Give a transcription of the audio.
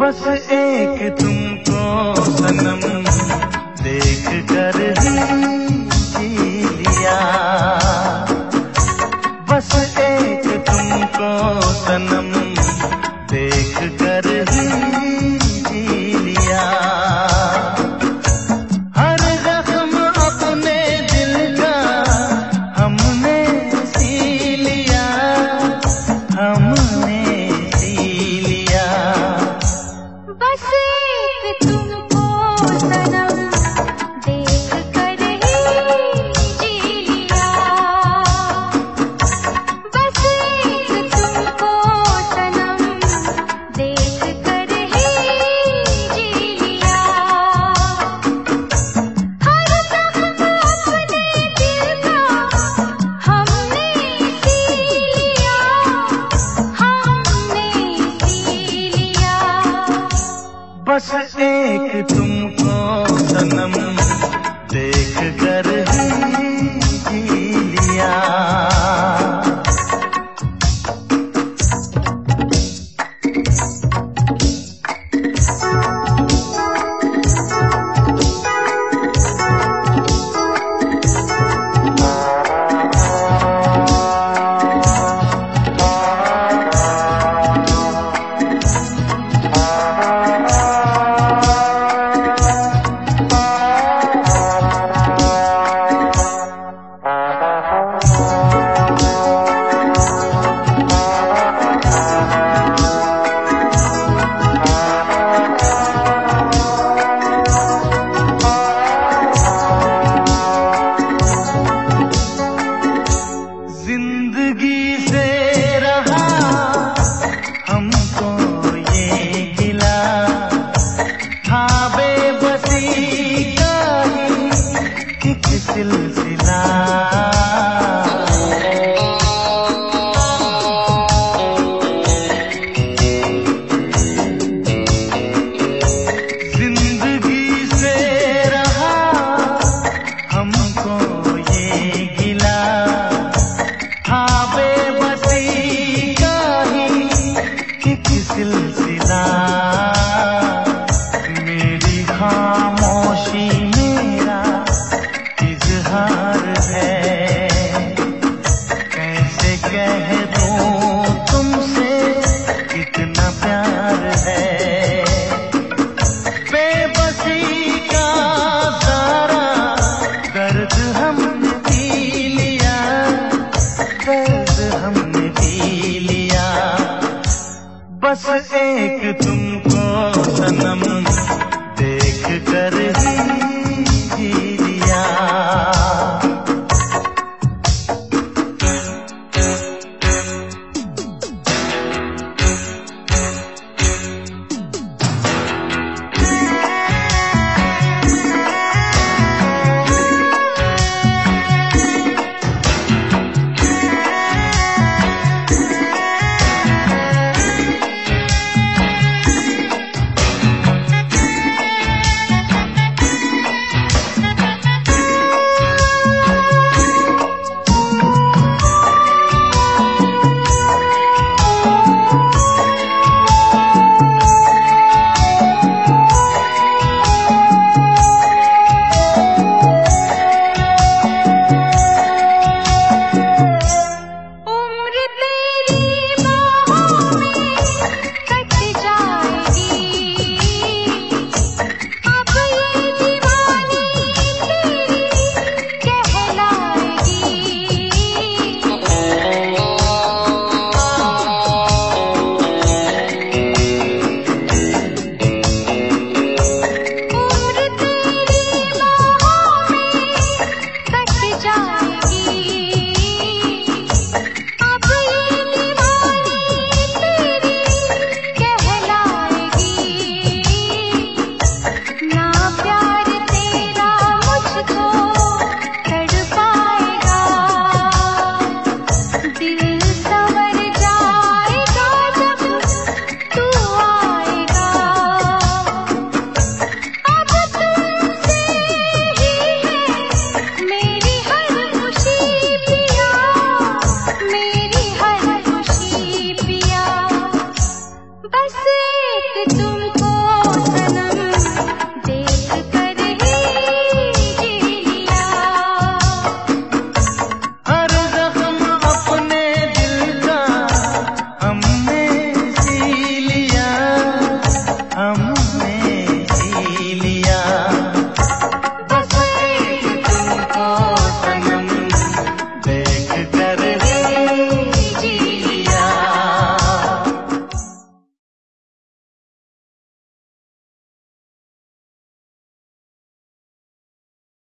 बस एक तुमको सनम देख कर ही। गया बस एक तुमको सनम देख कर ही बस एक तुमको बस एक तुम